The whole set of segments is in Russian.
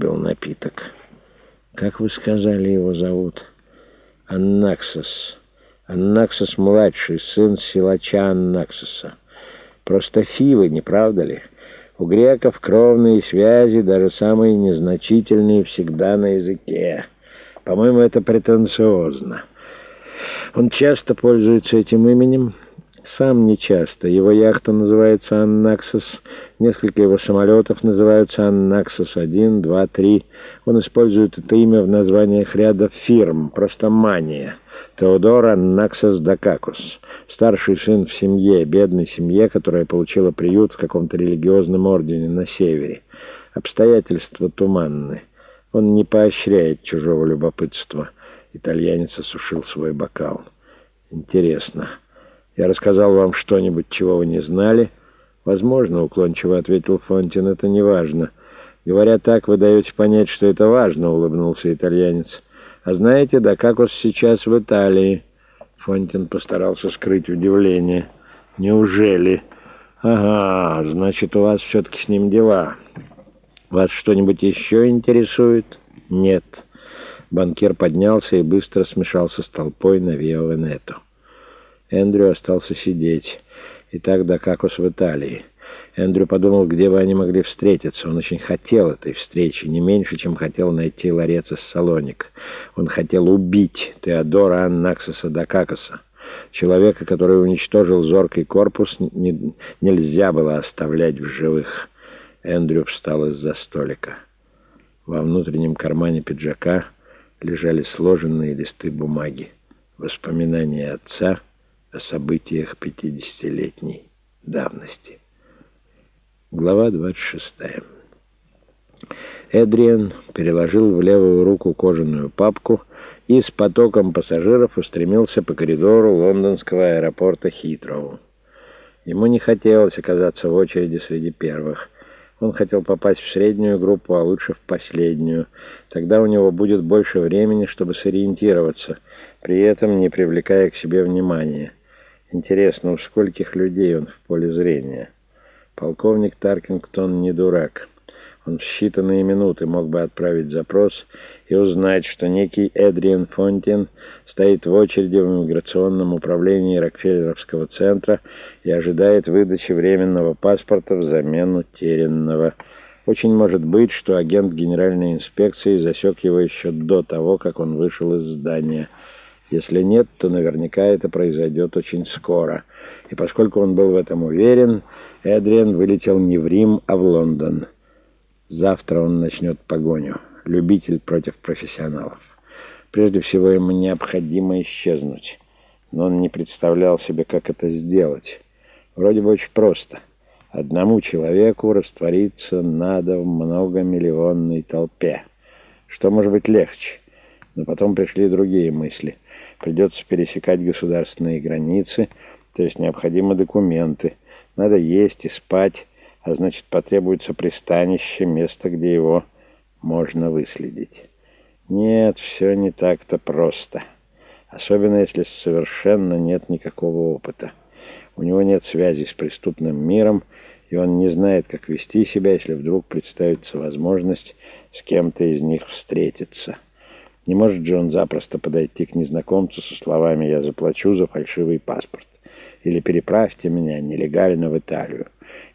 пригубил напиток. «Как вы сказали, его зовут?» «Аннаксос. Аннаксос-младший, сын силача Аннаксоса. Просто фивы, не правда ли? У греков кровные связи, даже самые незначительные, всегда на языке. По-моему, это претенциозно. Он часто пользуется этим именем?» «Сам не часто. Его яхта называется «Аннаксос». Несколько его самолетов называются «Аннаксос-1», «2», «3». Он использует это имя в названиях ряда фирм, просто мания. Теодор Аннаксос Дакакус. Старший сын в семье, бедной семье, которая получила приют в каком-то религиозном ордене на севере. Обстоятельства туманны. Он не поощряет чужого любопытства. Итальянец осушил свой бокал. Интересно. Я рассказал вам что-нибудь, чего вы не знали?» «Возможно», — уклончиво ответил Фонтин, — «это не важно». «Говоря так, вы даете понять, что это важно», — улыбнулся итальянец. «А знаете, да как вас сейчас в Италии?» Фонтин постарался скрыть удивление. «Неужели?» «Ага, значит, у вас все-таки с ним дела. Вас что-нибудь еще интересует?» «Нет». Банкир поднялся и быстро смешался с толпой на Вио-Венето. Эндрю остался сидеть. Итак, да Дакакус в Италии. Эндрю подумал, где бы они могли встретиться. Он очень хотел этой встречи, не меньше, чем хотел найти ларец из Салоник. Он хотел убить Теодора Аннаксоса Дакакаса. Человека, который уничтожил зоркий корпус, не, нельзя было оставлять в живых. Эндрю встал из-за столика. Во внутреннем кармане пиджака лежали сложенные листы бумаги. Воспоминания отца — о событиях пятидесятилетней давности. Глава 26. Эдриан переложил в левую руку кожаную папку и с потоком пассажиров устремился по коридору лондонского аэропорта Хитроу. Ему не хотелось оказаться в очереди среди первых. Он хотел попасть в среднюю группу, а лучше в последнюю. Тогда у него будет больше времени, чтобы сориентироваться, при этом не привлекая к себе внимания. Интересно, у скольких людей он в поле зрения? Полковник Таркингтон не дурак. Он в считанные минуты мог бы отправить запрос и узнать, что некий Эдриан Фонтин стоит в очереди в иммиграционном управлении Рокфеллеровского центра и ожидает выдачи временного паспорта взамен утерянного. Очень может быть, что агент генеральной инспекции засек его еще до того, как он вышел из здания. Если нет, то наверняка это произойдет очень скоро. И поскольку он был в этом уверен, Эдриан вылетел не в Рим, а в Лондон. Завтра он начнет погоню. Любитель против профессионалов. Прежде всего, ему необходимо исчезнуть. Но он не представлял себе, как это сделать. Вроде бы очень просто. Одному человеку раствориться надо в многомиллионной толпе. Что может быть легче? Но потом пришли другие мысли — Придется пересекать государственные границы, то есть необходимы документы. Надо есть и спать, а значит потребуется пристанище, место, где его можно выследить. Нет, все не так-то просто. Особенно, если совершенно нет никакого опыта. У него нет связи с преступным миром, и он не знает, как вести себя, если вдруг представится возможность с кем-то из них встретиться. Не может же он запросто подойти к незнакомцу со словами «я заплачу за фальшивый паспорт» или «переправьте меня нелегально в Италию»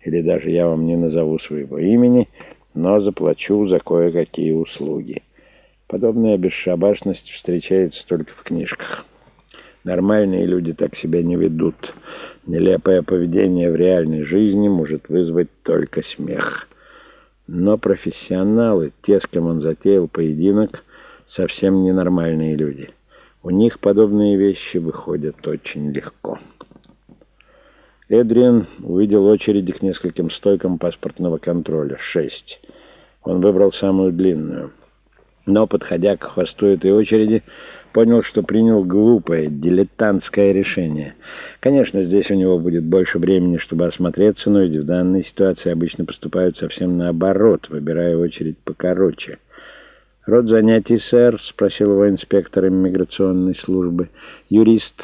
или даже «я вам не назову своего имени, но заплачу за кое-какие услуги». Подобная бесшабашность встречается только в книжках. Нормальные люди так себя не ведут. Нелепое поведение в реальной жизни может вызвать только смех. Но профессионалы, те, с кем он затеял поединок, совсем ненормальные люди. У них подобные вещи выходят очень легко. Эдриан увидел очереди к нескольким стойкам паспортного контроля. Шесть. Он выбрал самую длинную. Но, подходя к хвосту этой очереди, понял, что принял глупое, дилетантское решение. Конечно, здесь у него будет больше времени, чтобы осмотреться, но ведь в данной ситуации обычно поступают совсем наоборот, выбирая очередь покороче. «Род занятий, сэр?» — спросил его инспектор иммиграционной службы. «Юрист.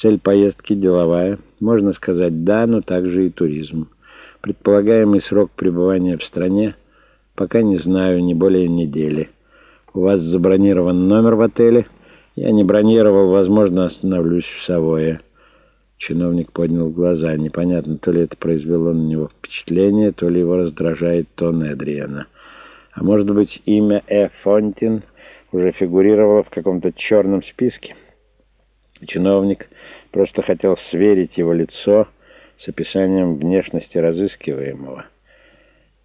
Цель поездки деловая. Можно сказать «да», но также и туризм. Предполагаемый срок пребывания в стране «Пока не знаю, не более недели. У вас забронирован номер в отеле?» «Я не бронировал, возможно, остановлюсь в Савое». Чиновник поднял глаза. Непонятно, то ли это произвело на него впечатление, то ли его раздражает тон Эдриана. А может быть, имя Э. Фонтин уже фигурировало в каком-то черном списке? Чиновник просто хотел сверить его лицо с описанием внешности разыскиваемого.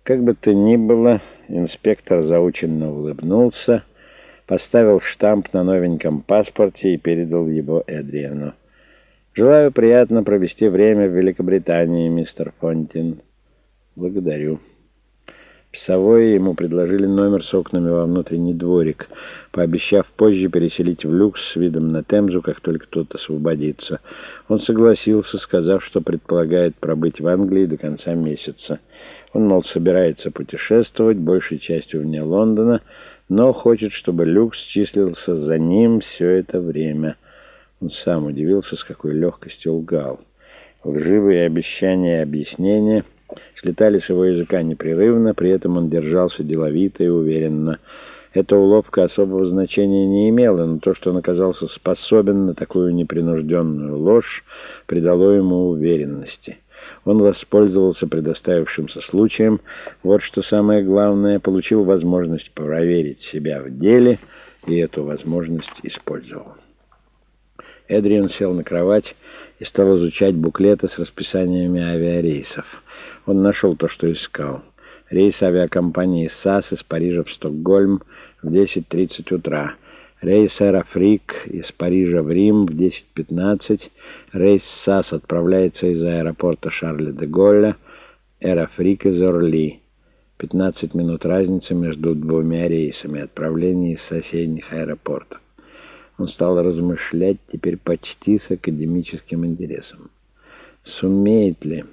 Как бы то ни было, инспектор заученно улыбнулся, поставил штамп на новеньком паспорте и передал его Эдриану. «Желаю приятно провести время в Великобритании, мистер Фонтин». «Благодарю». Псовое ему предложили номер с окнами во внутренний дворик, пообещав позже переселить в люкс с видом на Темзу, как только тот освободится. Он согласился, сказав, что предполагает пробыть в Англии до конца месяца. Он, мол, собирается путешествовать, большей частью вне Лондона, но хочет, чтобы люкс числился за ним все это время. Он сам удивился, с какой легкостью лгал. Лживые обещания и объяснения слетали с его языка непрерывно, при этом он держался деловито и уверенно. Эта уловка особого значения не имела, но то, что он оказался способен на такую непринужденную ложь, придало ему уверенности. Он воспользовался предоставившимся случаем. Вот что самое главное, получил возможность проверить себя в деле, и эту возможность использовал. Эдриан сел на кровать и стал изучать буклеты с расписаниями авиарейсов. Он нашел то, что искал. Рейс авиакомпании САС из Парижа в Стокгольм в 10.30 утра. Рейс Air Afrique из Парижа в Рим в 10.15. Рейс САС отправляется из аэропорта Шарля де Голля. Air Afrique из Орли. 15 минут разницы между двумя рейсами отправления из соседних аэропортов. Он стал размышлять теперь почти с академическим интересом. Сумеет ли